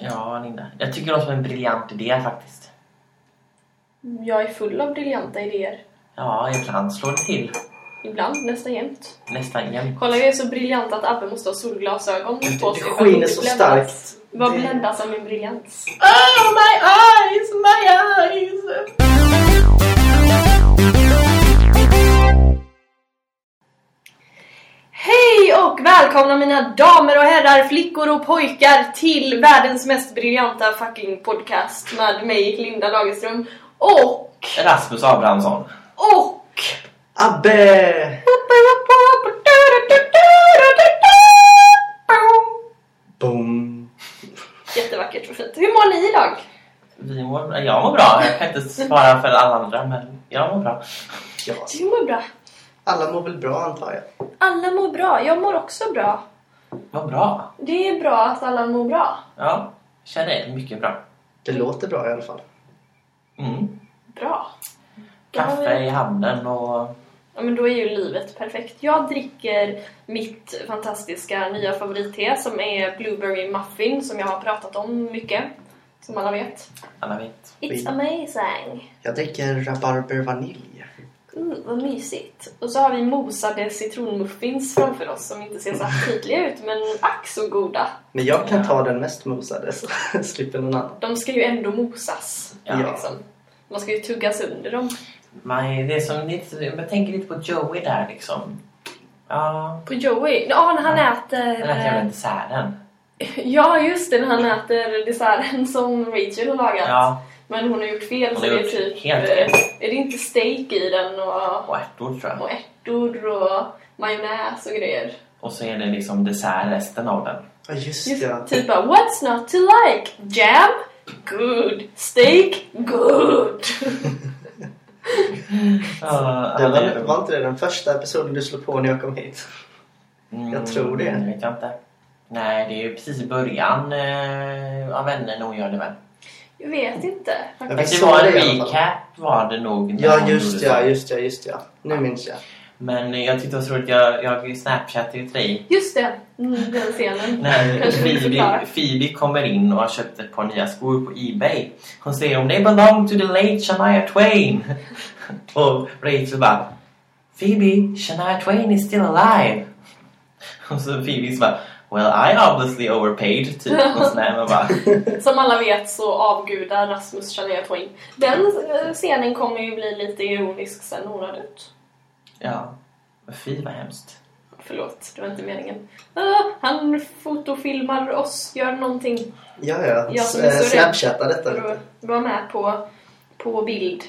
Ja, Linda. Jag tycker det låter som en briljant idé faktiskt. Jag är full av briljanta idéer. Ja, ibland slår det till. Ibland, nästan jämt. Nästan jämt. Kolla, jag är så briljant att Abbe måste ha solglasögon Det, på det sig att skiner så starkt. Vad Det- bländas av min briljans? Oh, my eyes! My eyes! Och välkomna mina damer och herrar, flickor och pojkar till världens mest briljanta fucking podcast med mig, Linda Lagerström. Och... Rasmus Abrahamsson. Och... Abbe! Boom. Jättevackert och fint. Hur mår ni idag? Vi mår, jag mår bra. Jag kan inte svara för alla andra, men jag mår bra. Ja, Du mår bra. Alla mår väl bra antar jag. Alla mår bra. Jag mår också bra. Vad bra. Det är bra att alla mår bra. Ja, känner det. Mycket bra. Det låter bra i alla fall. Mm. Bra. Kaffe i handen och... Ja, men då är ju livet perfekt. Jag dricker mitt fantastiska nya favoritte som är Blueberry Muffin som jag har pratat om mycket. Som alla vet. Alla vet. It's amazing! Jag dricker rabarber vanilj. Mm, vad mysigt. Och så har vi mosade citronmuffins framför oss som inte ser så aptitliga ut men ack så goda. Men jag kan Ja. ta den mest mosade så slipper någon annan. De ska ju ändå mosas. Ja. Liksom. Man ska ju tugga sönder dem. Man, det är som lite, jag tänker lite på Joey där liksom. Ja, På Joey? Ja, när han den äter... här jävla desserten. Ja, just det, när han äter desserten som Rachel har lagat. Ja, Men hon har gjort fel Hon så det är typ... helt eh, fel. Är det inte steak i den och, och ärtor tror jag. och ärtor och majonnäs och grejer? Och så är det liksom dessert resten av den. Ja just Just, ja. Typ bara, what's not to like? Jam? Good. Steak? Good. Ja, Det var, var inte det den första episoden du slog på när jag kom hit? jag tror det. Mm, vet jag inte. Nej, det är ju precis i början eh, av Vänner nog gör det väl. Jag vet inte. Ja, vi det var en recap var det nog. Ja just ja, just ja, just ja. Nu minns jag. Men jag tyckte det var så roligt. Jag, jag snapchattade ju till dig. Just det, mm, den scenen. När Phoebe kommer in och har köpt ett par nya skor på Ebay. Hon säger om they belong to the late Shania Twain. och Rachel bara Phoebe, Shania Twain is still alive. Och så Phoebe så bara Well I obviously overpaid typ. Bara, Som alla vet så avgudar Rasmus Shania Twain. Den eh, scenen kommer ju bli lite ironisk sen hon har dött. ja. Fy vad hemskt. Förlåt, det var inte meningen. Ah, han fotofilmar oss, gör någonting. Ja, ja. Jag som S- är eh, så rädd Snapchatta detta lite. vara med på, på bild.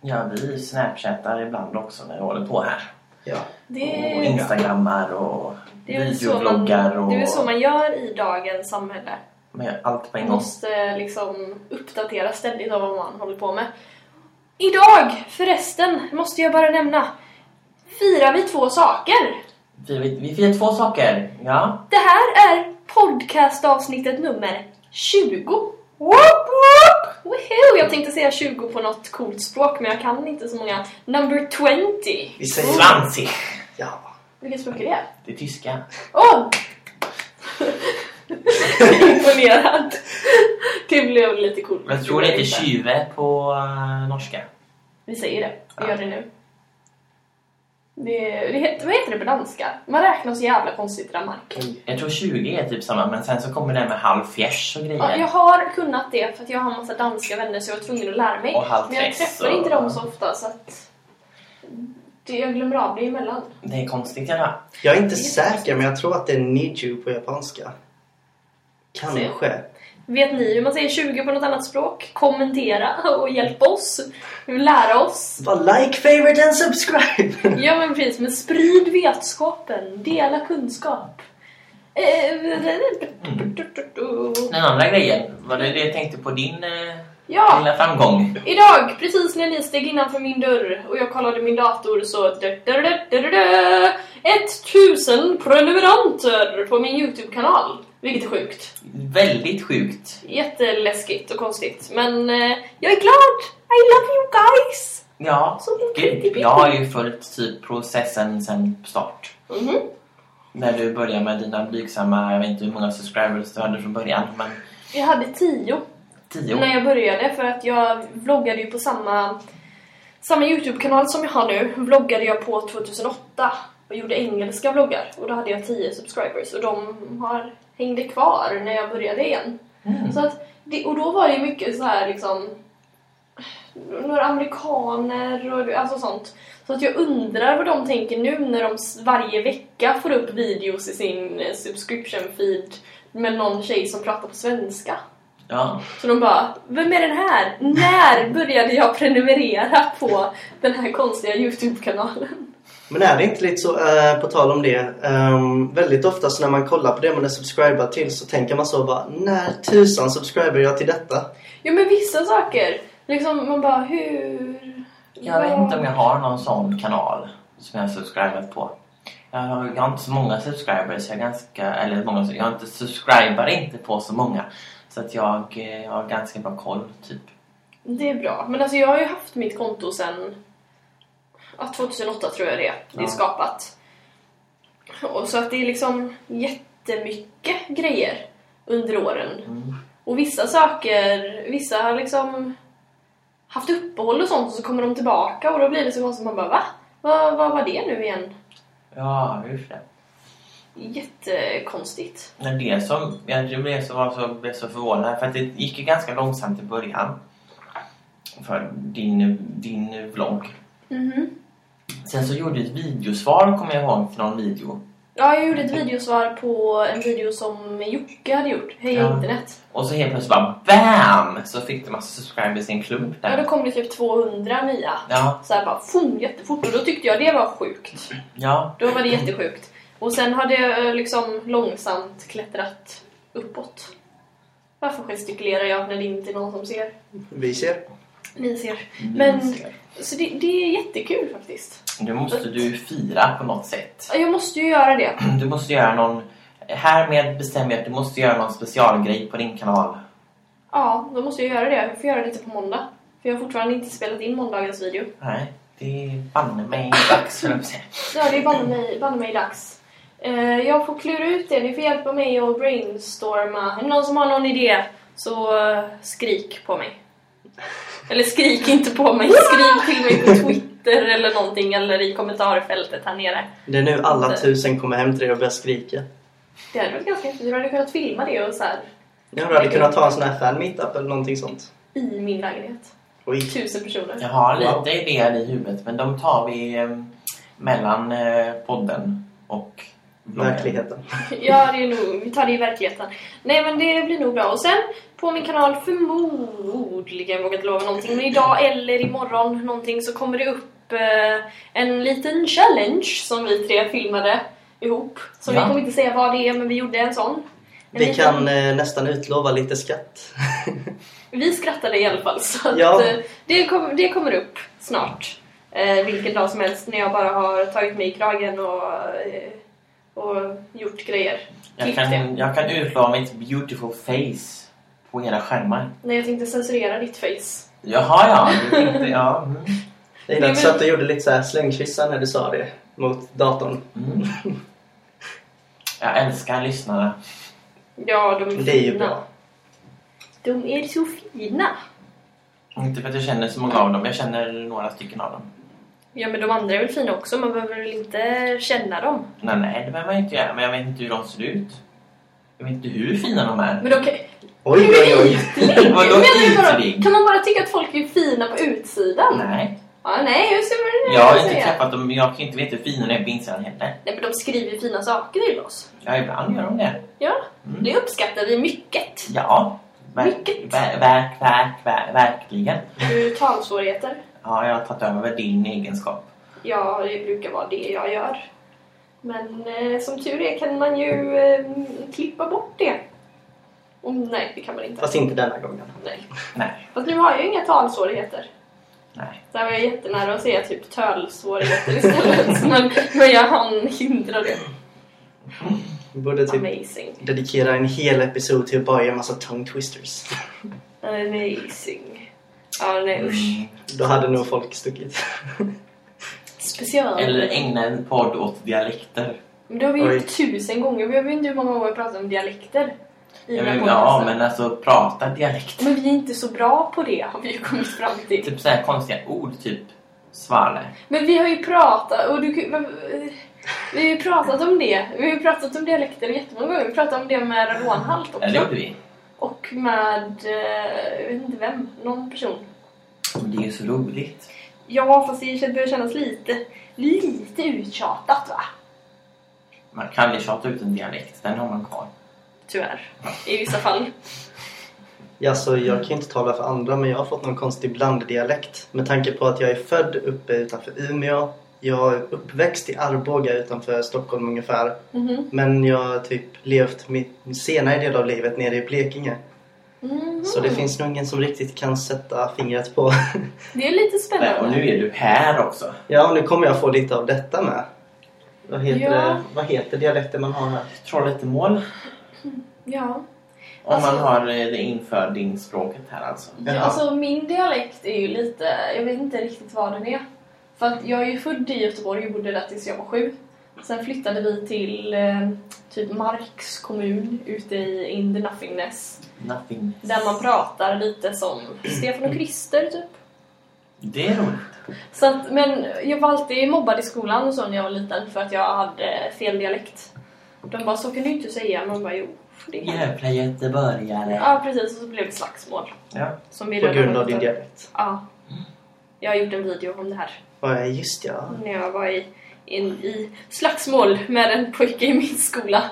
Ja, vi snapchattar ibland också när vi håller på här. Ja. Det Och instagrammar och det är så man, videobloggar och det är väl så man gör i dagens samhälle. med allt på en Man gång. måste liksom uppdatera ständigt av vad man håller på med. Idag, förresten, måste jag bara nämna, firar vi två saker. Vi, vi, vi firar två saker. Ja. Det här är podcastavsnittet nummer 20. Woop, woop! Woohoo! Jag tänkte säga 20 på något coolt språk, men jag kan inte så många. Number 20. Vi säger... Svansig. Ja. Vilket språk är det? Det är tyska. Åh! Imponerad. Det blev lite coolt. Men tror det heter tjuve på uh, norska. Vi säger det. Vi Ja. gör det nu. Det, det heter, vad heter det på danska? Man räknar så jävla konstigt i Danmark. Oj. Jag tror 20 är typ samma, men sen så kommer det med halv fjärs och grejer. Ja, jag har kunnat det för att jag har en massa danska vänner så jag var tvungen att lära mig. Och halv Men jag träff träffar och- inte dem så ofta så att det, jag glömmer av det emellan. Det är konstigt fall. Jag är inte Det är säker men jag tror att det är you på japanska. Kanske. Vet ni hur man säger 20 på något annat språk? Kommentera och hjälp oss. Lära oss. Bara like, favorite and subscribe! Ja men precis, men sprid vetskapen. Dela kunskap. Eh, Den andra grejen, var det det jag tänkte på din eh, Ja, lilla framgång? idag precis när ni steg innanför min dörr och jag kollade min dator så... 1000 prenumeranter på min YouTube-kanal. Vilket är sjukt. Väldigt sjukt. Jätteläskigt och konstigt. Men eh, jag är glad! I love you guys! Ja, Så gud, jag har ju följt typ processen sen start. Mhm. När du började med dina blygsamma, jag vet inte hur många subscribers du hade från början, men Jag hade tio Tio? när jag började för att jag vloggade ju på samma, samma Youtube-kanal som jag har nu. Vloggade jag på 2008 och gjorde engelska vloggar och då hade jag 10 subscribers och de har, hängde kvar när jag började igen. Mm. Så att och då var det mycket så här liksom några amerikaner och alltså sånt. Så att jag undrar vad de tänker nu när de varje vecka får upp videos i sin eh, subscription feed med någon tjej som pratar på svenska. Ja. Så de bara, vem är den här? När började jag prenumerera på den här konstiga Youtube-kanalen? Men är det inte lite så, eh, på tal om det, ehm, väldigt ofta så när man kollar på det man är subscribad till så tänker man så bara, när tusan subscriber jag till detta? Ja men vissa saker, liksom man bara hur... Jag vet inte om jag har någon sån kanal som jag har subscribat på. Jag har, jag har inte så många subscribers. Jag, är ganska, eller många, jag har inte subscribar inte på så många. Så att jag, eh, jag har ganska bra koll, typ. Det är bra. Men alltså jag har ju haft mitt konto sen ja, 2008 tror jag det är. Det är skapat. Och så att det är liksom jättemycket grejer under åren. Mm. Och vissa saker, vissa har liksom haft uppehåll och sånt och så kommer de tillbaka och då blir det så konstigt. Man bara va? Vad, vad var det nu igen? Ja, just det. Jättekonstigt. Men det som jag blev så, var så, blev så förvånad för att det gick ju ganska långsamt i början. För din, din vlogg. Mhm. Sen så gjorde du ett videosvar, kommer jag ihåg, till någon video. Ja, jag gjorde ett videosvar på en video som Jocke hade gjort. Heja Ja. internet. Och så helt plötsligt bara BAM! Så fick du massa subscribers i en klump Ja, då där. kom det typ 200 nya. Ja, Så här bara fum, jättefort. Och då tyckte jag det var sjukt. ja. Då var det jättesjukt. Och sen har det eh, liksom långsamt klättrat uppåt. Varför gestikulerar jag när det inte är någon som ser? Vi ser. Ni ser. Mm, Men, ser. så det, det är jättekul faktiskt. Nu måste du fira på något sätt. Ja, Jag måste ju göra det. Du måste göra någon... Härmed bestämmer jag att du måste göra någon specialgrej på din kanal. Ja, då måste jag göra det. Jag får göra det till på måndag. För jag har fortfarande inte spelat in måndagens video. Nej, det är banne mig dags, på att. Ja, det är banne mig, banne mig dags. Eh, jag får klura ut det. Ni får hjälpa mig att brainstorma. Är det någon som har någon idé så eh, skrik på mig. Eller skrik inte på mig. Skriv till mig på Twitter eller någonting eller i kommentarfältet här nere. Det är nu alla tusen kommer hem till dig och börjar skrika. Det hade varit ganska häftigt. Du hade kunnat filma det och så här Ja, du hade kunnat ta en sån här fan meetup eller någonting sånt. i min lägenhet. Oj. Tusen personer. Jag har Wow. lite idéer i huvudet, men de tar vi eh, mellan eh, podden och. Verkligheten. Ja, det är nog, vi tar det i verkligheten. Nej, men det blir nog bra. Och sen på min kanal förmodligen, vågar inte lova någonting, men idag eller imorgon någonting så kommer det upp eh, en liten challenge som vi tre filmade ihop. Så Ja. vi kommer inte säga vad det är, men vi gjorde en sån. En Vi liten- kan eh, nästan utlova lite skatt. Vi skrattade i alla fall, så att, Ja. eh, det, kom, det kommer upp snart. Eh, vilken dag som helst när jag bara har tagit mig i kragen och, eh, och gjort grejer. Jag kan, jag kan utlova mitt beautiful face på era skärmar. Nej, jag tänkte censurera ditt face. Jaha, ja. Du tänkte, ja. Mm. Jag gillar att du gjorde lite så här slängkyssar när du sa det mot datorn. Mm. Jag älskar lyssnarna. Ja, de är fina. Det är ju bra. De är så fina. Inte för att jag känner så många av dem. Jag känner några stycken av dem. Ja, men de andra är väl fina också. Man behöver väl inte känna dem. Nej, nej, det behöver man inte göra. Men jag vet inte hur de ser ut. Jag vet inte hur fina de är. Men de kan... Oj, oj, oj. Vadå ytlig? Kan man bara tycka att folk är fina på utsidan? Nej. Ja, nej, det. vad Jag har inte träffat dem. Jag kan inte veta hur fina de är på insidan heller. Nej, men de skriver ju fina saker till oss. Ja, ibland gör de det. Ja, Mm. det uppskattar vi mycket. Ja. Verk, Mycket. ver, verk, verk, verk, verkligen. Du talsvårigheter. Ja, jag har tagit över din egenskap. Ja, det brukar vara det jag gör. Men eh, som tur är kan man ju eh, klippa bort det. Och, nej, det kan man inte. Fast inte denna gången. Nej. Nej, Fast nu har jag ju inga talsvårigheter. nej. Där var jag jättenära att säga typ tölsvårigheter istället. men, men jag hann hindra det. Vi borde typ Amazing. dedikera en hel episod till att bara göra en massa tongue twisters. Amazing. Ja, nej usch. Mm. Då hade nog folk stuckit. Special. Eller ägna en podd åt dialekter. Men det har vi gjort tusen gånger. Vi har ju inte hur många gånger pratat om dialekter. Ja, men, ja, men alltså prata dialekt. Men vi är inte så bra på det har vi ju kommit fram till. Typ så här konstiga ord, typ svale. Men vi har ju pratat och du, men, vi har ju pratat om det. Vi har ju pratat om dialekter jättemånga gånger. Vi pratade om det med radonhalt Ja, det också. gjorde vi. Och med, eh, jag vet inte vem, någon person. Det är ju så roligt. Ja, fast det börjar kännas lite, lite uttjatat va? Man kan ju tjata ut en dialekt, den har man kvar. Tyvärr. I vissa fall. Ja, så jag kan inte tala för andra men jag har fått någon konstig blanddialekt. Med tanke på att jag är född uppe utanför Umeå. Jag är uppväxt i Arboga utanför Stockholm ungefär. Mhm. Men jag har typ levt min senare del av livet nere i Blekinge. Mhm. Så det finns nog ingen som riktigt kan sätta fingret på. Det är lite Nej, spännande. Och nu är du här också. ja, och nu kommer jag få lite av detta med. Vad heter, Ja. det? Vad heter dialekten man har här? Trollhättemål. Ja. Om Alltså- man har eh, det infödingspråket här alltså. ja. Jaha. Alltså min dialekt är ju lite, jag vet inte riktigt vad den är. För att jag är ju född i Göteborg och bodde där tills jag var sju. Sen flyttade vi till eh, typ Marks kommun ute i in the nothingness. Nothing. Där man pratar lite som Stefan och Christer typ. Det är roligt. Så att, men jag var alltid mobbad i skolan och så när jag var liten för att jag hade fel dialekt. De bara, så kan du inte säga. Man bara, jo. Det kan. Jävla göteborgare. Ja, precis. Och så blev det slagsmål. Ja. Som vi På grund av din dialekt. Ja. Jag har gjort en video om det här. Ja, just ja. När jag var i, in, i slagsmål med en pojke i min skola.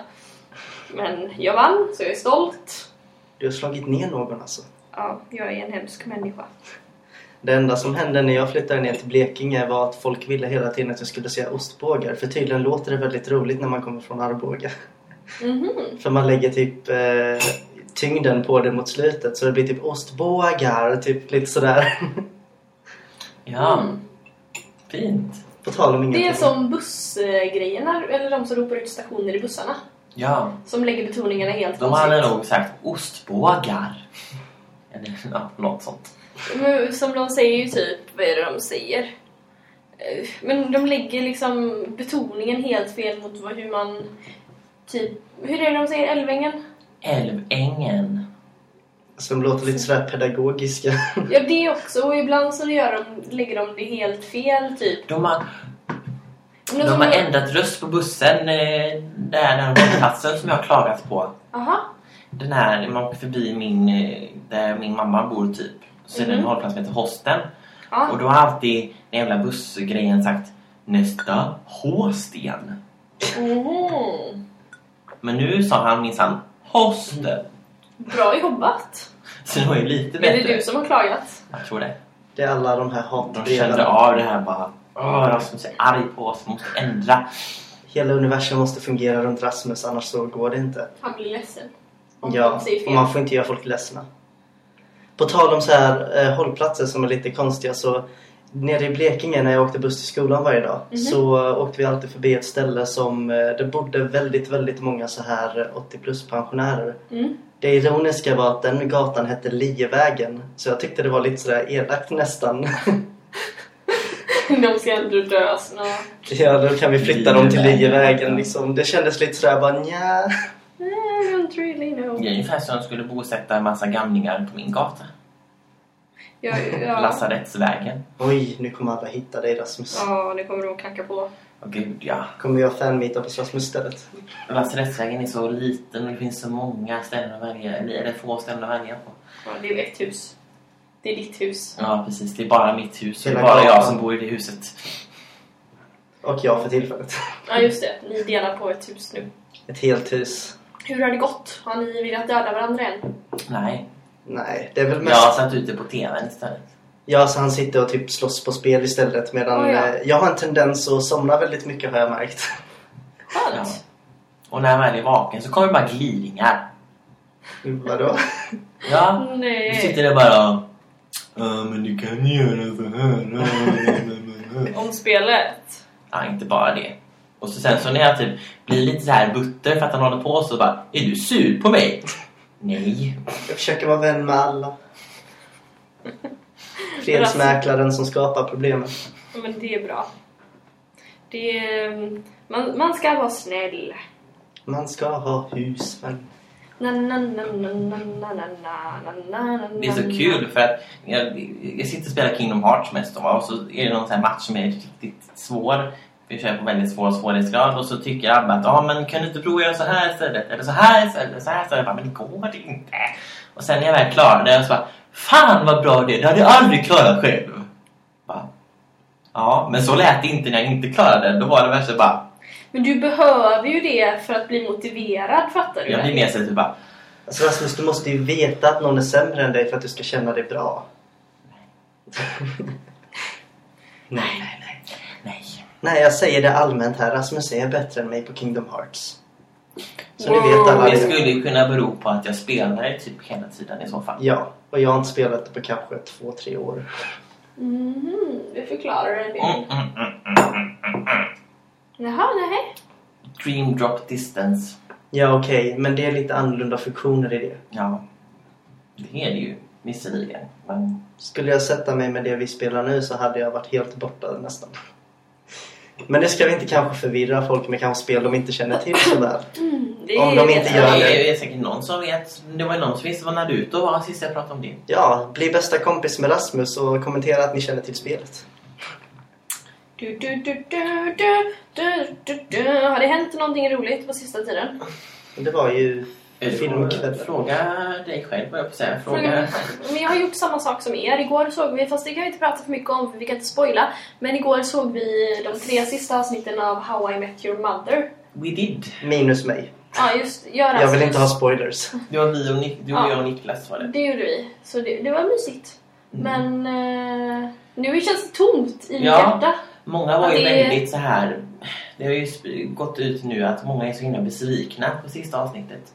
Men jag vann, så jag är stolt. Du har slagit ner någon alltså. Ja, jag är en hemsk människa. Det enda som hände när jag flyttade ner till Blekinge var att folk ville hela tiden att jag skulle säga ostbågar. För tydligen låter det väldigt roligt när man kommer från Arboga. Mhm. För man lägger typ eh, tyngden på det mot slutet så det blir typ ostbågar, typ lite sådär. Ja, Mm. fint. På tal om ingenting. Det är som bussgrejerna, eller de som ropar ut stationer i bussarna. Ja, Som lägger betoningarna helt de hade nog sagt ostbågar. Eller ja, något sånt. Men Som de säger ju typ, vad är det de säger? Eh, Men de lägger liksom betoningen helt fel mot vad, hur man... Typ, hur är det de säger? Älvängen? Älvängen. De låter lite sådär pedagogiska. Ja, det också. Och ibland så gör de, lägger de det helt fel, typ. De har, de som- har ändrat röst på bussen. eh, Där den hållplatsen som jag har klagat på. Aha. Den här, man åker förbi min, eh, där min mamma bor typ. Så är det en Mhm. hållplats som heter Hosten. Ja. Och då har alltid den jävla bussgrejen sagt nästa H-sten. Mhm. Men nu sa han minsann Hosten. Bra jobbat! Så det var ju lite Är bättre. det du som har klagat? Jag tror det. Det är alla de här De hatbreven. kände av det här bara. Åh, Rasmus är arg på oss. Vi måste ändra. Hela universum måste fungera runt Rasmus annars så går det inte. Han blir ledsen. Om Ja, och man får inte göra folk ledsna. På tal om så här eh, hållplatser som är lite konstiga så Nere i Blekinge när jag åkte buss till skolan varje dag Mhm. så eh, åkte vi alltid förbi ett ställe som eh, det bodde väldigt, väldigt många så här eh, 80 plus pensionärer. Mm. Det ironiska var att den gatan hette Lievägen så jag tyckte det var lite sådär elakt nästan. De ska ändå dö snart. ja, då kan vi flytta dem till Lievägen, liksom. Det kändes lite sådär bara nja. I don't really know. Det är ungefär som om de skulle bosätta en massa gamlingar på min gata. Ja, ja. Lasarettsvägen. Oj, nu kommer alla hitta dig Rasmus. ja, det kommer de att knacka på. Åh gud ja. Kommer jag fanmeeta på Rasmus istället? Lasarettsvägen är så liten och det finns så många ställen att välja, eller få ställen att välja på. Ja, det är ett hus. Det är ditt hus. Ja precis, det är bara mitt hus och det är bara jag som bor i det huset. Och jag för tillfället. Ja, just det. Ni delar på ett hus nu. Ett helt hus. Hur har det gått? Har ni velat döda varandra än? Nej, Nej, det är väl jag mest... har satt ut det på tvn istället. Ja, så han sitter och typ slåss på spel istället medan Oh, ja. eh, jag har en tendens att somna väldigt mycket har jag märkt. Ja. Och när jag väl är vaken så kommer det bara gliringar. Vadå? Ja, du Nej. sitter där bara Ja men du kan göra så här. Om spelet. Ja, inte bara det. Och så sen så när jag typ blir lite så här butter för att han håller på så bara Är du sur på mig? Nej. Jag försöker vara vän med alla. Fredsmäklaren som skapar problemen. Ja, men det är bra. Det är, man, man ska vara snäll. Man ska ha husvän. Det är så kul för att jag, jag sitter och spelar Kingdom Hearts mest och så är det någon sån match som är riktigt svår vi kör på väldigt svår svårighetsgrad och så tycker Abba att ah, men kan du inte prova att göra så här istället? Eller så här istället? Eller så här istället? Jag bara, men det går det inte. Och sen när jag väl klarar det så bara Fan vad bra det är! Det hade jag aldrig klarat själv. Bara, ja, men så lät det inte när jag inte klarade det. Då var det värsta bara Men du behöver ju det för att bli motiverad, fattar du? Jag blir mer så typ bara Alltså Rasmus, du måste ju veta att någon är sämre än dig för att du ska känna dig bra. Nej, nej, nej. Jag säger det allmänt här. Rasmus är bättre än mig på Kingdom Hearts. Så ni Wow. vet alla Det skulle ju kunna bero på att jag spelar det typ hela tiden i så fall. Ja, och jag har inte spelat det på kanske två, tre år. Mhm, det förklarar en del. Mm, mm, mm, mm, mm, mm, mm. Jaha, nej. Dream drop distance. Ja, okej, men det är lite annorlunda funktioner i det. Ja, det är det ju visserligen. Men Skulle jag sätta mig med det vi spelar nu så hade jag varit helt borta nästan. Men det ska vi inte kanske förvirra folk med kanske spel de inte känner till så väl. Mm, det Om de inte gör det. det är säkert någon som vet. Det var någon som visste vad Naruto var sist jag pratade om det. Ja, bli bästa kompis med Rasmus och kommentera att ni känner till spelet. Du, du, du, du, du, du, du, du. Har det hänt någonting roligt på sista tiden? Det var ju Filmkväll. Fråga dig själv vad jag på säga. Fråga. Fråga... Men jag har gjort samma sak som er. Igår såg vi, fast det kan vi inte prata för mycket om för vi kan inte spoila. Men igår såg vi de tre sista avsnitten av How I Met Your Mother. We did. Minus mig. Ja, just gör Jag vill inte ha spoilers. Det var vi och, Nick, du och Ja. jag och Niklas var det. Det gjorde vi. Så det, det var mysigt. Mm. Men eh, nu känns det tomt i Ja. hjärta. Många var ju det- väldigt så här. Det har ju gått ut nu att många är så himla besvikna på sista avsnittet.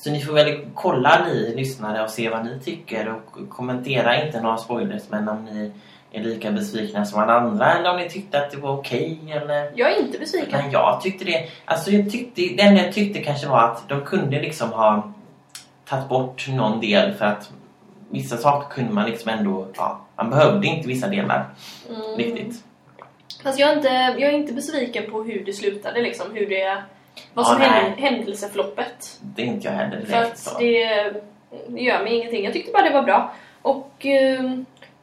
Så ni får väl kolla ni lyssnare och se vad ni tycker och kommentera inte några spoilers men om ni är lika besvikna som alla andra eller om ni tyckte att det var okej eller... Jag är inte besviken. Men jag tyckte det... Alltså jag tyckte... Det enda jag tyckte kanske var att de kunde liksom ha tagit bort någon del för att vissa saker kunde man liksom ändå... Ja, man behövde inte vissa delar Mm. riktigt. Fast jag är, inte, jag är inte besviken på hur det slutade liksom. Hur det... Vad som Ja, hände, händelseförloppet. Det är inte jag heller För direkt. att Så. det, det gör mig ingenting. Jag tyckte bara det var bra. Och eh,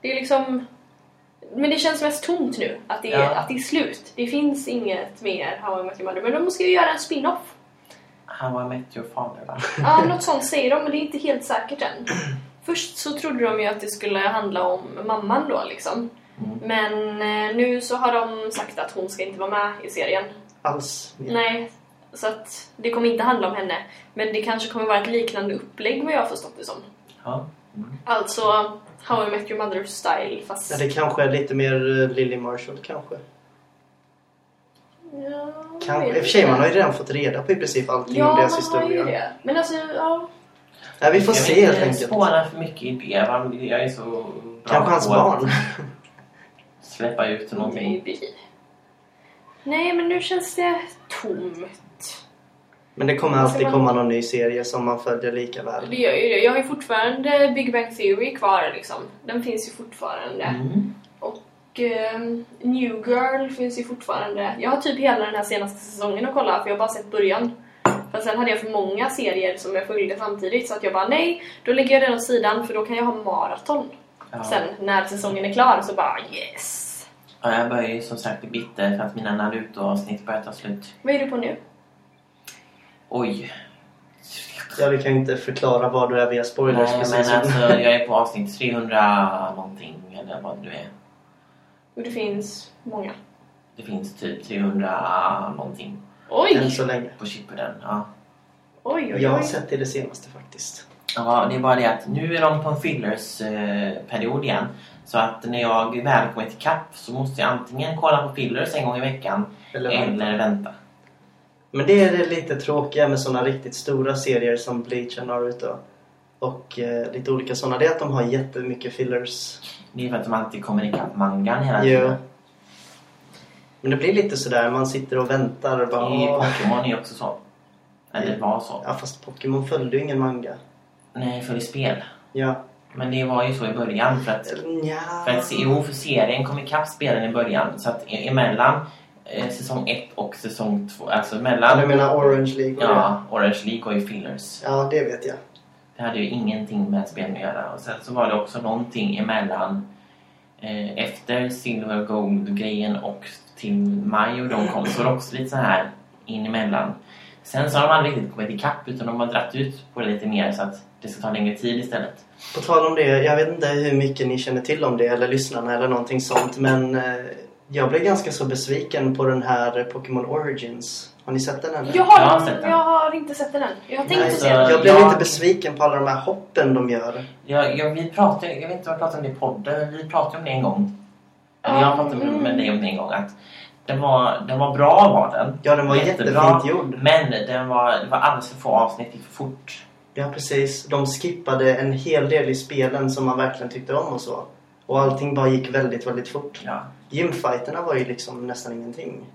det är liksom... Men det känns mest tomt nu. Att det, är, Ja. att det är slut. Det finns inget mer How I Met Your Mother. Men de måste ju göra en spin-off. How I Met Your Father va? Ja, något sånt säger de, men det är inte helt säkert än. Först så trodde de ju att det skulle handla om mamman då liksom. Mm. Men eh, nu så har de sagt att hon ska inte vara med i serien. Alls. Nej, så att det kommer inte handla om henne. Men det kanske kommer vara ett liknande upplägg vad jag har förstått det som. Ja. Mm. Alltså How I Met Your Mother style fast... Ja, det kanske är lite mer eh, Lily Marshall kanske. Ja, Kan, jag I och för sig, man har ju redan fått reda på i princip allting Ja, om man deras har ju historia. det. Men alltså, ja. Ja, vi får jag se vill helt inte enkelt. spåna för mycket i det. va? Jag är så bra Kanske hans barn. Släppa ut någonting. Maybe. Nej, men nu känns det tomt. Men det kommer alltid man- komma någon ny serie som man följer lika väl. Det gör ju det. Jag har ju fortfarande Big Bang Theory kvar liksom. Den finns ju fortfarande. Mm. Och ehm, New Girl finns ju fortfarande. Jag har typ hela den här senaste säsongen att kolla för jag har bara sett början. För sen hade jag för många serier som jag följde samtidigt så att jag bara nej, då lägger jag den åt sidan för då kan jag ha maraton. Ja. Sen när säsongen är klar så bara yes! Ja, jag börjar ju som sagt bli bitter för att mina Naruto-avsnitt börjar ta slut. Vad är du på nu? Oj. Ja, vi kan ju inte förklara vad du är via spoilers Nej, precis. men som- alltså jag är på avsnitt 300 någonting eller vad nu är. Och det finns många. Det finns typ 300 någonting Än Oj! så länge. på Shippuden. Ja. Oj, oj, Jag har oj. sett det, det senaste faktiskt. ja, det är bara det att nu är de på en fillers-period igen. Så att när jag väl kommer till kapp så måste jag antingen kolla på fillers en gång i veckan Eller eller vänta. Men det är det lite tråkiga med sådana riktigt stora serier som Bleach och Naruto. Och eh, lite olika sådana. Det är att de har jättemycket fillers. Det är för att de alltid kommer ikapp mangan hela tiden. Men det blir lite sådär, man sitter och väntar och bara... I. Pokémon är också så. Eller var så. Ja, fast Pokémon följde ju ingen manga. Nej, för är spel. Ja. Men det var ju så i början för att nja. För att, jo, för serien kom ikapp spelen i början. Så att e- emellan säsong 1 och säsong 2. Alltså Ja, mellan... du menar Orange League och det? Ja, Orange League var ju fillers. Ja, det vet jag. Det hade ju ingenting med spelen att göra. Och sen så var det också någonting emellan eh, efter Silver Gold-grejen och till maj och de kom så var det också lite så här in emellan. Sen så har de aldrig riktigt kommit ikapp utan de har dratt ut på det lite mer så att det ska ta längre tid istället. På tal om det, jag vet inte hur mycket ni känner till om det eller lyssnarna eller någonting sånt men eh, jag blev ganska så besviken på den här Pokémon Origins. Har ni sett den eller? Jag har, Jag har sett den. jag har inte sett den än. Jag har tänkt Nej, att se den. jag blev Ja. lite besviken på alla de här hoppen de gör. Jag, jag, vi pratade, jag vet inte om jag pratade om det i podden, vi pratade om det en gång. Eller jag pratade med, med dig om det en gång. Att den, var, den var bra var den. Ja, den var jättefint gjord. Men den var, det var alldeles för få avsnitt, gick för fort. Ja, precis. De skippade en hel del i spelen som man verkligen tyckte om och så. Och allting bara gick väldigt, väldigt fort. Ja. Gymfighterna var ju liksom nästan ingenting.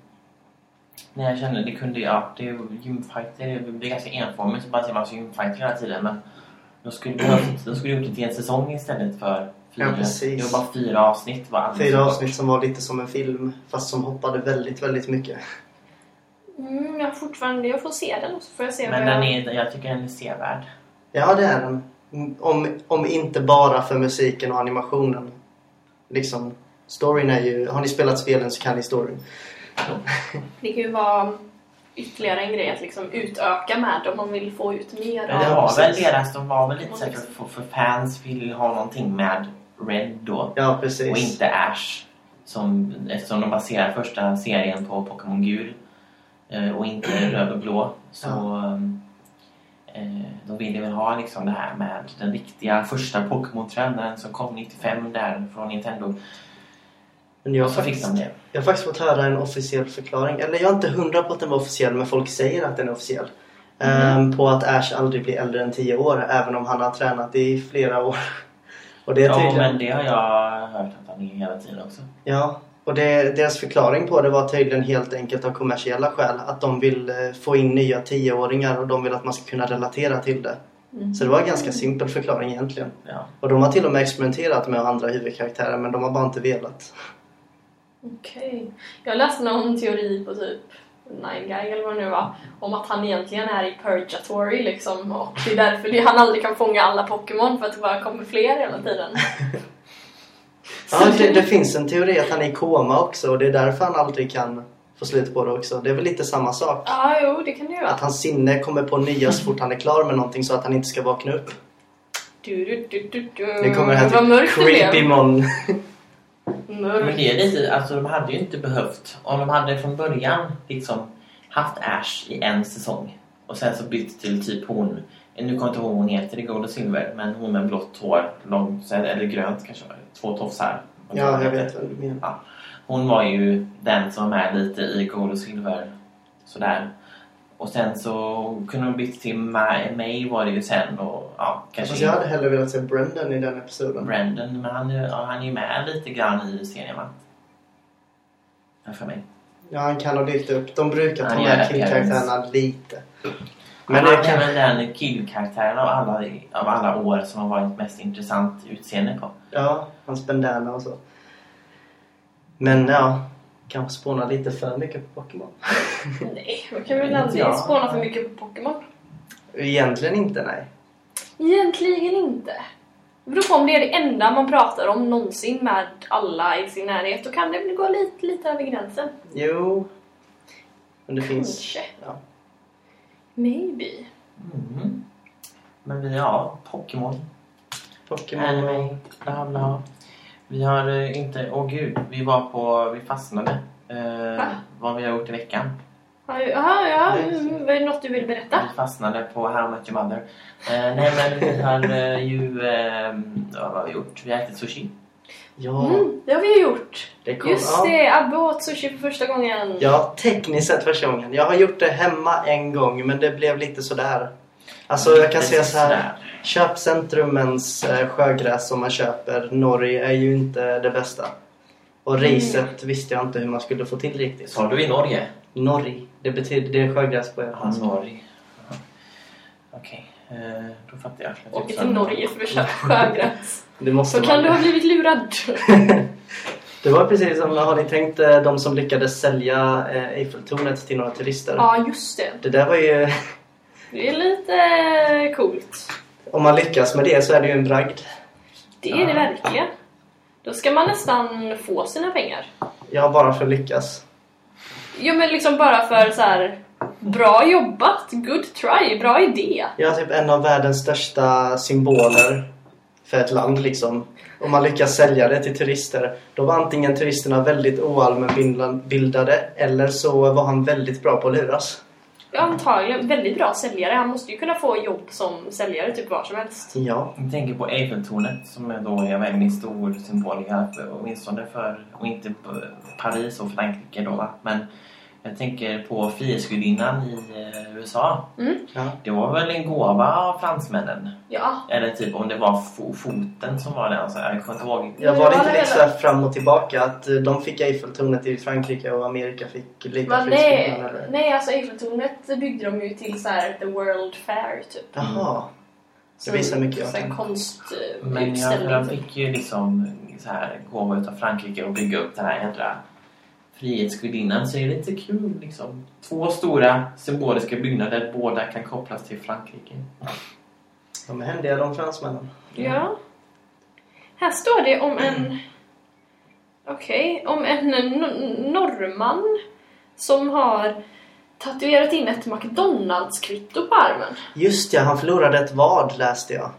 Nej, jag kände det kunde, ja, det är gymfighter, det blir ganska enformigt att bara se massa gymfighter hela tiden. Men de skulle, behövt, de skulle gjort det till en säsong istället för fyra. Ja, precis. Det var bara fyra avsnitt. Var alldeles Fyra avsnitt som var lite som en film fast som hoppade väldigt, väldigt mycket. Mm, jag fortfarande... Jag får se den och så får jag se Men den jag... är, jag tycker den är sevärd. Ja, det är den. Om, om inte bara för musiken och animationen. Liksom, storyn är ju... Har ni spelat spelen så kan ni storyn. Det kan ju vara ytterligare en grej att liksom utöka med om man vill få ut mer Men det Ja, var väl deras, de var väl lite så här för, för, fans vill ha någonting med Red då. Ja, precis. Och inte Ash. Som, eftersom de baserar första serien på Pokémon gul. eh, Och inte röd och blå. Så eh, de ville väl ha liksom det här med den riktiga första Pokémon-tränaren som kom 95 där från Nintendo. Men jag har, så fick faktiskt, de det. jag har faktiskt fått höra en officiell förklaring. Eller jag är inte hundra på att den var officiell, men folk säger att den är officiell. Ehm, på att Ash aldrig blir äldre än 10 år, även om han har tränat i flera år. Och det är Ja, tydligen... men det har jag hört att han är hela tiden också. Ja, och det, deras förklaring på det var tydligen helt enkelt av kommersiella skäl. Att de vill eh, få in nya tioåringar och de vill att man ska kunna relatera till det. Mm. Så det var en ganska simpel förklaring egentligen. Ja. Och de har till och med experimenterat med andra huvudkaraktärer men de har bara inte velat. Okej. Jag läste någon teori på typ Nine Guy eller vad det nu var. Om att han egentligen är i Purgatory liksom. Och det är därför han aldrig kan fånga alla Pokémon för att det bara kommer fler hela tiden. Ja, det, det finns en teori att han är i koma också och det är därför han aldrig kan få slut på det också. Det är väl lite samma sak. Ja, jo, det kan det ju vara. Att hans sinne kommer på nya så fort han är klar med någonting så att han inte ska vakna upp. Du, du, du, du, du. Nu kommer det här till det blev. Creepymon. Men Mörkt. det är lite, alltså de hade ju inte behövt, om de hade från början liksom haft Ash i en säsong och sen så bytt till typ hon, nu kommer jag inte ihåg vad hon heter i Gold och Silver, men hon med blått hår, långt, eller grönt kanske, två tofsar. Ja, jag vet vad du menar. Hon var ju den som var med lite i Gold och Silver, sådär. Och sen så kunde de bytt till May var det ju sen och ja, kanske Fast jag hade hellre velat se Brendan i den episoden. Brandon, men han, är- ja, han är ju med lite grann i serien va? Ja, för mig. Ja, han kan ha dykt upp. De brukar ta med killkaraktärerna lite. Men han det kan... är väl den killkaraktären av alla, av alla år som har varit mest intressant utseende på. Ja, hans bandana och så. Men ja, kanske spåna lite för mycket på Pokémon. Nej, man kan väl Inte aldrig jag. spåna för mycket på Pokémon. Egentligen inte, nej. Egentligen inte. Det beror på om det är det enda man pratar om någonsin med alla i sin närhet. Då kan det väl gå lite, lite över gränsen. Jo. Men det finns... Kanske. Ja. Maybe. Mm. Men vi har Pokémon, Pokémon anime, bla bla. Vi har eh, inte, åh gud, vi var på, vi fastnade. Eh, Va? vad vi har gjort i veckan. Ja, ja, ja. Nej. Mm, är det något du vill berätta? Vi fastnade på How I Met Your Mother. Eh, nej men vi har eh, ju, eh, ja, vad har vi gjort? Vi har ätit sushi. Ja, Mm, det har vi ju gjort. det kom... Just ja. det, Abbe åt sushi för första gången. Ja, tekniskt sett första gången. Jag har gjort det hemma en gång, men det blev lite sådär. Alltså, jag kan säga så här. Köpcentrumens eh, sjögräs som man köper, norri, är ju inte det bästa. Och riset visste jag inte hur man skulle få till riktigt. Sa du i Norge? Norri, det betyder det är sjögräs på Ja, japanska. Norge. Jaha. Okej, eh, då fattar jag. jag. Åker till så- Norge för att köpa sjögräs. Det måste Så kan man. du ha blivit lurad. Det var precis som, har ni tänkt eh, de som lyckades sälja Eiffeltornet till några turister? Ja, just det. Det där var ju... Det är lite coolt. Om man lyckas med det så är det ju en bragd. Det är det verkligen. Då ska man nästan få sina pengar. Ja, bara för att lyckas. Jo men liksom bara för så här. Bra jobbat, good try, bra idé. Jag har typ en av världens största symboler för ett land liksom. Om man lyckas sälja det till turister. Då var antingen turisterna väldigt oallmänbildade eller så var han väldigt bra på att luras. Ja, antagligen väldigt bra säljare. Han måste ju kunna få jobb som säljare typ var som helst. Ja. Jag tänker på Eiffeltornet som är då en väldigt stor symbol, fall, åtminstone för, och inte Paris och Frankrike då va. Men jag tänker på Frihetsgudinnan i eh, USA. Mm. ja. Det var väl en gåva av fransmännen? Ja. Eller typ om det var fo foten som var den. Så jag kommer inte ihåg. Jag var det Ja, inte det lite är så här fram och tillbaka att eh, de fick Eiffeltornet i Frankrike och Amerika fick lika Men nej, eller? nej, alltså Eiffeltornet byggde de ju till så här The World Fair typ. Jaha. Så, visar mycket jag så en kan. Men jag, konstutställning. de typ. fick ju liksom så här gåva utav Frankrike och bygga upp den här ändra Frihetsgudinnan så är det lite kul liksom. Två stora symboliska byggnader, båda kan kopplas till Frankrike. De är händiga de fransmännen. Ja. Här står det om en... Okej, om en norrman som har tatuerat in ett McDonalds-kvitto på armen. Just ja, han förlorade ett vad läste jag.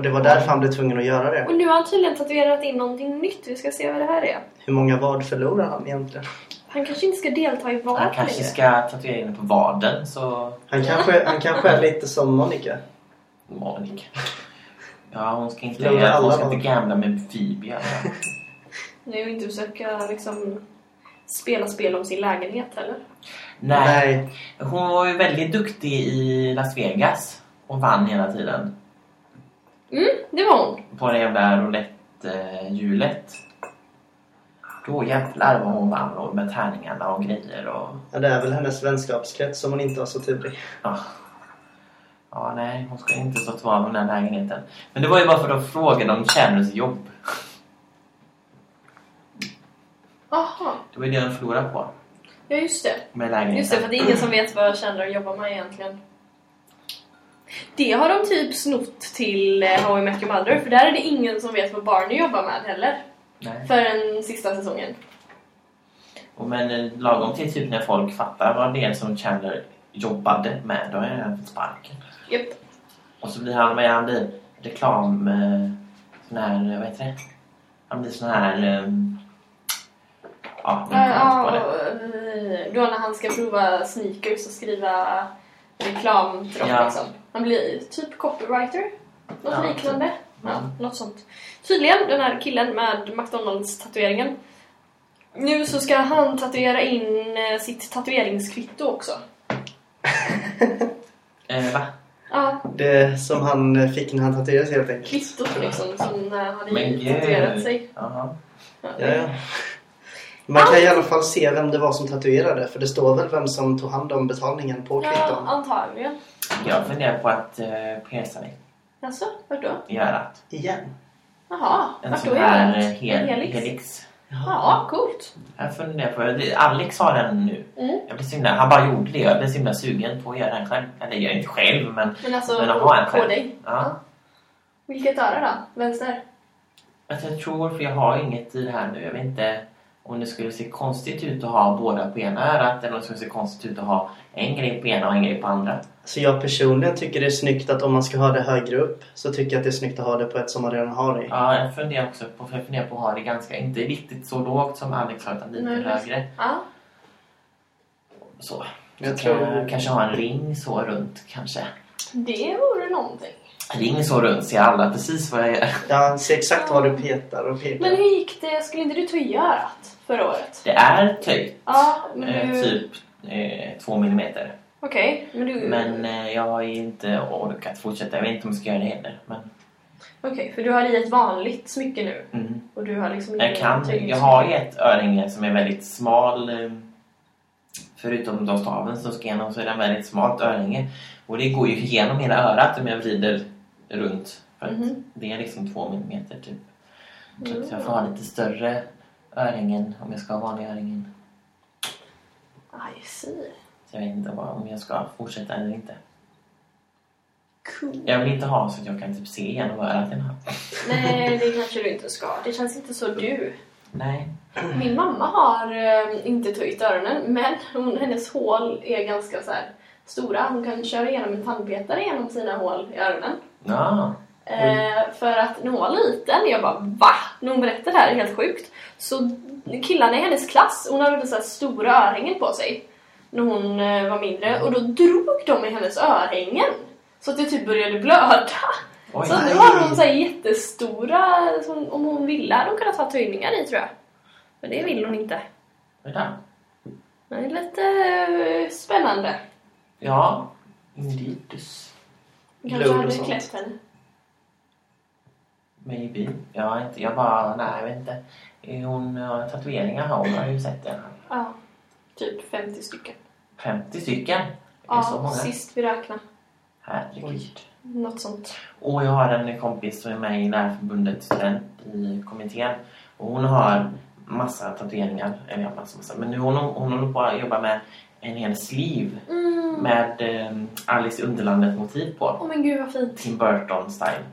Och det var därför han blev tvungen att göra det. Och nu har han tydligen tatuerat in någonting nytt. Vi ska se vad det här är. Hur många vad förlorar han egentligen? Han kanske inte ska delta i val Han kanske ska tatuera in på vaden så... Han kanske, han kanske är lite som Monica. Monica. Ja, hon ska inte, alla hon ska inte gambla med Phoebe. Nu inte försöka liksom spela spel om sin lägenhet heller. Nej. Hon var ju väldigt duktig i Las Vegas och vann hela tiden. Mm, det var hon. På det jävla roulette-hjulet. Då jävlar vad hon vann och med tärningarna och grejer och... Ja, det är väl hennes vänskapskrets som hon inte var så tydlig. Ja, ja nej, hon ska inte stå kvar med den här lägenheten. Men det var ju bara för att fråga om Chandlers jobb. Aha, Det var ju det de förlorade på ja just det. med lägenheten. Just det, för det är ingen som vet vad Chandler jobbar med egentligen. Det har de typ snott till eh, How I Met Your Mother, för där är det ingen som vet vad Barney jobbar med heller. Nej. För den sista säsongen. Och men eh, lagom till typ när folk fattar vad det är som Chandler jobbade med, då är han fått sparken. Japp. Och så blir han med, han blir reklam... Eh, sån här, vad heter det? Han blir sån här... Eh, ja, det. Ja, då när han ska prova sneakers och skriva reklam till dem Ja. liksom. Han blir typ copywriter. Något Ja, liknande. typ. Ja, Mm. något sånt. Tydligen, den här killen med McDonalds-tatueringen. Nu så ska han tatuera in eh, sitt tatueringskvitto också. Eh, va? Ja, Det som han fick när han tatuerades helt enkelt. kvittot liksom som eh, hade Men tatuerat gud. sig. Jaha. Ja, Ja, ja. Man kan i alla fall se vem det var som tatuerade. För det står väl vem som tog hand om betalningen på ja, kvitton. antagligen. Jag funderar på att eh, pierca mig Alltså, vart då? i örat. Igen. Jaha, En vart då är här det? eh, hel, En helix? helix. Ja, coolt. Jag funderar på. Alex har den nu. Mm. Jag blir så himla, han bara gjorde det. Jag blev så himla sugen på att göra den själv. Eller jag gör inte själv, men... Men alltså, Men att ha en på själv. dig. Ja. Vilket öra då? Vänster? Alltså, jag tror, för jag har inget i det här nu. Jag vet inte om det skulle se konstigt ut att ha båda på ena örat eller om det skulle se konstigt ut att ha en grej på ena och en grej på andra. Så jag personligen tycker det är snyggt att om man ska ha det högre upp så tycker jag att det är snyggt att ha det på ett som man redan har i. Ja, jag funderar också på, för jag funderar på att ha det ganska, inte riktigt så lågt som Alex har utan lite Nej, högre. Ja. Så. Jag Så tror- kan jag kanske ha en ring så runt kanske. Det vore någonting. Ring så runt ser alla precis vad jag gör. Ja, se exakt var du petar och pekar. Men hur gick det? Skulle inte du ta i örat förra året? Det är töjt. Ja, men Eh, du... typ eh, två millimeter. Okej, men du... Men eh, jag har inte orkat fortsätta. Jag vet inte om jag ska göra det heller. Men, Okej, för du har i ett vanligt smycke nu. mm. Och du har liksom Jag kan. Jag har ju ett örhänge som är väldigt smal. eh, Förutom då staven så ska jag så är det en väldigt smalt örhänge. Och det går ju igenom hela örat om jag vrider runt. För att Mhm. det är liksom två millimeter typ. Så Mm. jag får ha lite större öringen om jag ska ha vanliga öringen. I see. Så jag vet inte vad, om jag ska fortsätta eller inte. Cool. Jag vill inte ha så att jag kan typ se genom örat innan. Nej, det kanske du inte ska. Det känns inte så du. Nej. Min mamma har eh, inte töjt öronen, men hon, hennes hål är ganska så här stora. Hon kan köra igenom en tandpetare genom sina hål i öronen. Ja. Eh, för att när hon var liten, jag bara VA? När hon berättade det här, helt sjukt. Så killarna i hennes klass, hon hade så här stora örhängen på sig. När hon eh, var mindre. Och då drog de i hennes örhängen. Så att det typ började blöda. Oj. Så nu har hon så jättestora, som, om hon ville hade hon kunnat ha töjningar i tror jag. Men det vill hon inte. Vänta. Det är lite eh, spännande. Ja. Indidus. Kanske hade klätt henne. Maybe. Jag, inte, jag bara, nej jag vet inte. Är Hon har tatueringar har hon, har ju sett det. Ja, typ 50 stycken. 50 stycken. Är så Ja, många. sist vi räknade. Herregud. Något sånt. Och jag har en kompis som är med i Lärarförbundet student i kommittén. Och hon har massa tatueringar. Eller ja, massa, massa. Men nu hon, hon håller på att jobba med en hel sleeve Mm. med eh, Alice i Underlandet motiv på. Åh men gud vad fint. Tim Burton style.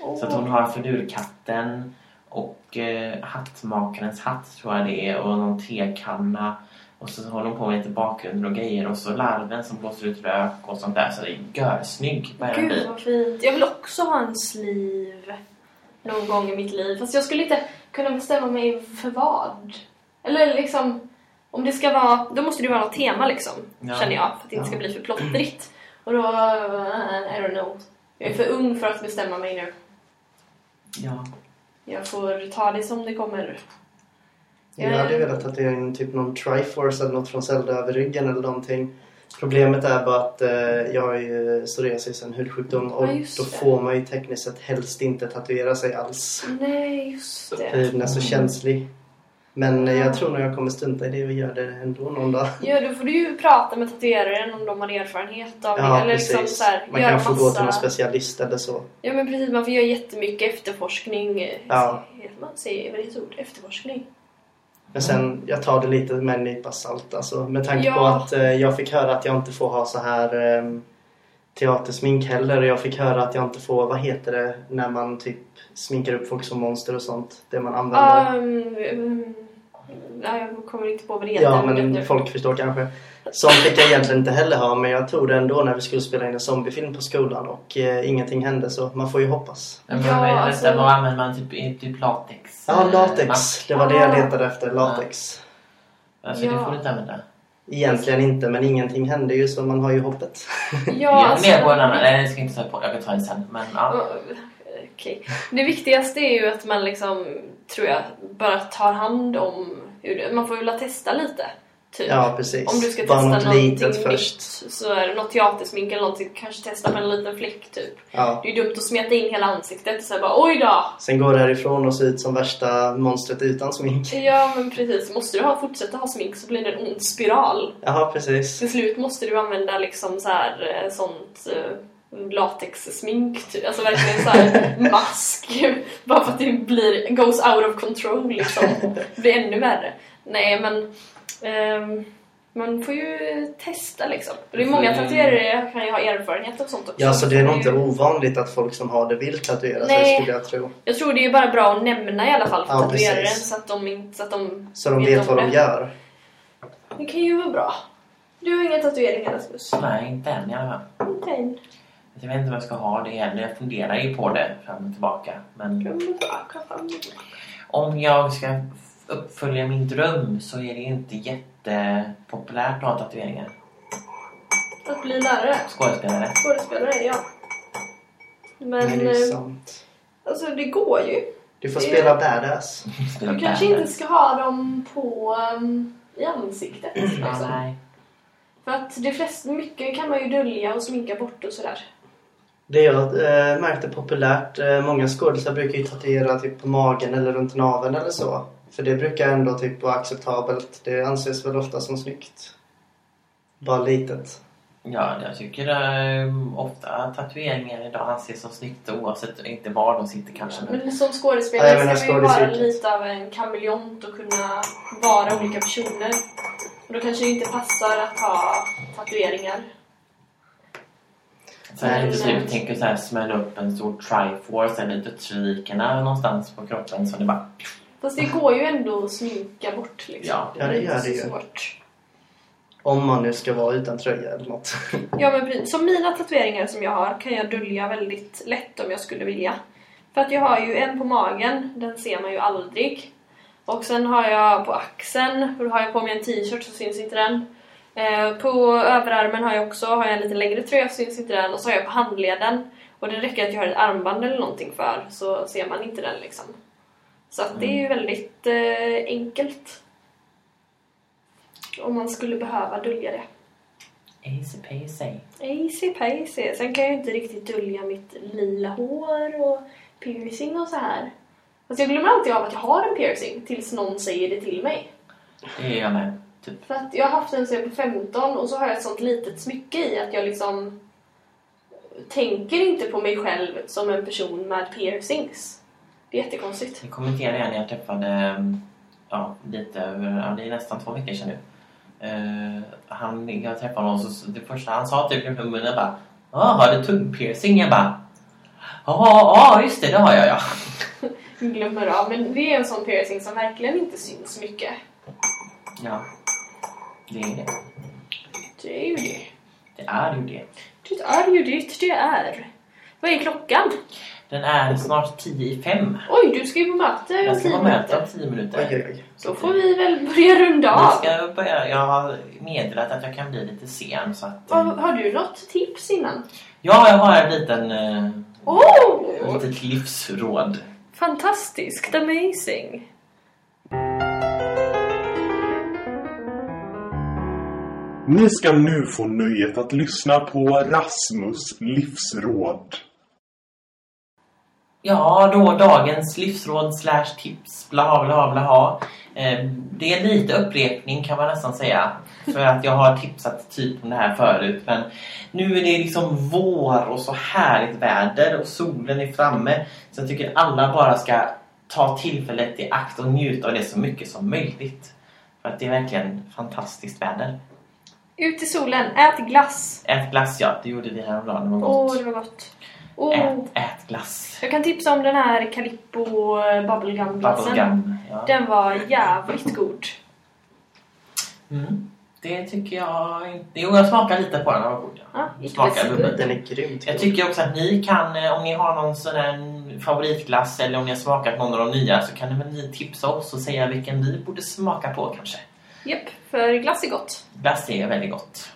Åh. Så att hon har Fidurkatten och eh, Hattmakarens hatt tror jag det är och någon tekanna. Och så håller hon på med lite bakgrunder och grejer och så larven som blåser ut rök och sånt där. Så det är görsnygg på Gud bit. vad fint. Jag vill också ha en sleeve någon gång i mitt liv. Fast jag skulle inte kunna bestämma mig för vad. Eller liksom, om det ska vara, då måste det vara något tema liksom. Ja. Känner jag, för att det inte ska bli för plottrigt. Och då, uh, I don't know. Jag är för ung för att bestämma mig nu. Ja. Jag får ta det som det kommer. Jag hade velat tatuera in typ någon Triforce eller något från Zelda över ryggen eller någonting. Problemet är bara att eh, jag har ju psoriasis, en hudsjukdom och Ja, då det. får man ju tekniskt sett helst inte tatuera sig alls. Nej, just det. Huden är så känslig. Men jag tror nog jag kommer strunta i det och göra det ändå någon dag. Ja, då får du ju prata med tatueraren om de har erfarenhet av det. Ja, Eller precis. liksom så här, man kan få gå massa... till någon specialist eller så. Ja men precis, man får göra jättemycket efterforskning. Ja. Heter man? Säger, vad är det ord? Efterforskning? Men sen, jag tar det lite med en nypa salt. Alltså, med tanke Ja. på att eh, jag fick höra att jag inte får ha så här eh, teatersmink heller. Och jag fick höra att jag inte får, vad heter det, när man typ sminkar upp folk som monster och sånt. Det man använder. Um, um, nej, jag kommer inte på vad det heter. ja, men nu. folk förstår kanske. Sånt fick jag egentligen inte heller ha. Men jag tog det ändå när vi skulle spela in en zombiefilm på skolan. Och eh, ingenting hände så man får ju hoppas. Men Ja, alltså- vad använder man? Typ, typ latex? Ja, latex. mask? Det var det jag letade efter. Latex. Alltså Ja. det får du inte använda. Egentligen inte, men ingenting hände ju så man har ju hoppet. Ja, Ja, alltså, annan. Nej, jag ska inte ta på. Jag kan ta det sen. Men ja. Okej. Det viktigaste är ju att man liksom, tror jag, bara tar hand om hur det, Man får ju väl testa lite. Typ. Ja, precis. Om du ska Bara testa något någonting litet nytt först. så är det något teatersmink eller någonting. Kanske testa på en liten fläck typ. Ja. Det är ju dumt att smeta in hela ansiktet och säga bara oj då! Sen går därifrån och ser ut som värsta monstret utan smink. Ja men precis, måste du ha, fortsätta ha smink så blir det en ond spiral. Jaha, precis. Till slut måste du använda liksom så här, eh, sånt eh, latexsmink, typ. alltså verkligen så här mask. Bara för att det blir, goes out of control liksom. Det blir ännu värre. Nej men, ehm, man får ju testa liksom. Det är många Mm. tatuerare kan ju ha erfarenhet av sånt också. Ja, så det är nog inte ju- ovanligt att folk som har det vill tatuera sig, Nej. skulle jag tro. Jag tror det är bara bra att nämna i alla fall för Ja, tatueraren precis. så att de inte, så att de Så de vet om vad de det. gör. Det kan ju vara bra. Du har inga tatueringar Rasmus? Nej, inte än i alla fall. Okej. Jag vet inte vad jag ska ha det heller. Jag funderar ju på det fram och tillbaka. Men Glöm tillbaka, fram och tillbaka. om jag ska uppfölja min dröm så är det inte jättepopulärt att ha tatueringar. Att bli lärare. Skådespelare. Skådespelare, ja. Men Men det är eh, sant. alltså det går ju. Du får det- spela badass. Du kanske inte ska ha dem på um, i ansiktet. Ja, Liksom. nej. För att det flesta, mycket kan man ju dölja och sminka bort och sådär. Det jag eh, märkte populärt, eh, många skådespelare brukar ju tatuera typ på magen eller runt naveln eller så. För det brukar ändå typ vara acceptabelt. Det anses väl ofta som snyggt. Bara litet. Ja, jag tycker eh, ofta tatueringar idag anses som snyggt oavsett inte var de sitter kanske. Men Men som skådespelare ska man ju vara lite av en kameleont och kunna vara olika personer. Och då kanske det inte passar att ha tatueringar. Sen är det inte så Men- jag tänker så här smälla upp en stor triforce eller dödsrelikerna någonstans på kroppen så det bara... Fast det går ju ändå att sminka bort liksom. Ja. Ja, det är gör det så ju. svårt. Om man nu ska vara utan tröja eller något. Ja men precis. Som mina tatueringar som jag har kan jag dölja väldigt lätt om jag skulle vilja. För att jag har ju en på magen, den ser man ju aldrig. Och sen har jag på axeln, och då har jag på mig en t-shirt så syns inte den. Eh, på överarmen har jag också har jag en lite längre tröja så syns inte den. Och så har jag på handleden. Och det räcker att jag har ett armband eller någonting för så ser man inte den liksom. Så att det är ju väldigt eh, enkelt. Om man skulle behöva dölja det. Easy peasy. Easy peasy. Sen kan jag ju inte riktigt dölja mitt lila hår och piercing och så här. Fast jag glömmer alltid av att jag har en piercing tills någon säger det till mig. Det är jag med. Typ. För att jag har haft den sedan jag var 15 och så har jag ett sånt litet smycke i att jag liksom tänker inte på mig själv som en person med piercings. Det är jättekonstigt. Jag kommenterade en jag träffade ja, lite över, ja, det är nästan två veckor sedan nu. Eh, han, jag träffade honom och det första han sa typ inför munnen bara Ja, har du tuggpiercing? Jag bara Ja, ja, just det, det har jag ja. Jag glömmer av. Men det är en sån piercing som verkligen inte syns mycket. Ja, det är det. Det är ju det. Det är ju det. Det är ju det det är. Vad är klockan? Den är snart tio i fem. Oj, du ska ju på möte Jag om ska tio vara möte minuter. om tio minuter. Oj, oj, oj. Då får vi väl börja runda Vi av. ska börja, jag har meddelat att jag kan bli lite sen så att... Har, eh, har du något tips innan? Ja, jag har en liten... eh, Oh! ett litet livsråd. Fantastiskt, amazing. Ni ska nu få nöjet att lyssna på Rasmus livsråd. Ja, då dagens livsråd slash tips bla bla bla ha. Eh, Det är lite upprepning kan man nästan säga. För att jag har tipsat typ om det här förut. Men nu är det liksom vår och så härligt väder och solen är framme. Så jag tycker alla bara ska ta tillfället i akt och njuta av det så mycket som möjligt. För att det är verkligen fantastiskt väder. Ut i solen, ät glass. Ät glass ja, det gjorde vi häromdagen. Det var Åh, gott. det var gott. Åh. Ät, ät glass. Jag kan tipsa om den här Calippo bubblegum-glassen. Bubblegum. Ja. Den var jävligt god. Mm. Det tycker jag inte. Jo, jag smakar lite på den. Den var god. Ja, good. Den är grymt Jag god. tycker också att ni kan, eh, om ni har någon sån där favoritglass eller om ni har smakat någon av de nya så kan ni väl ni tipsa oss och säga vilken vi borde smaka på kanske. Japp, för glass är gott. Glass är väldigt gott.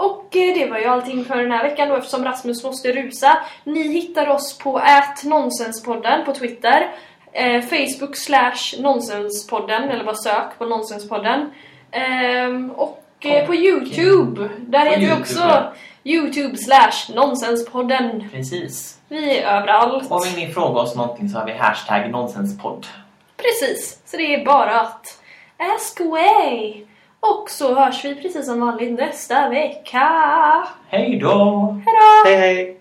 Och eh, det var ju allting för den här veckan då eftersom Rasmus måste rusa. Ni hittar oss på @nonsenspodden på Twitter. Eh, Facebook slash nonsenspodden eller bara sök på nonsenspodden. Ehm, och eh, på Youtube. Där På heter vi YouTube, också ja. Youtube slash nonsenspodden. Precis. Vi är överallt. Och vill ni fråga oss någonting så har vi hashtag nonsenspodd. Precis, så det är bara att ask away. Och så hörs vi precis som vanligt nästa vecka. Hej då! Hejdå! Hej hej!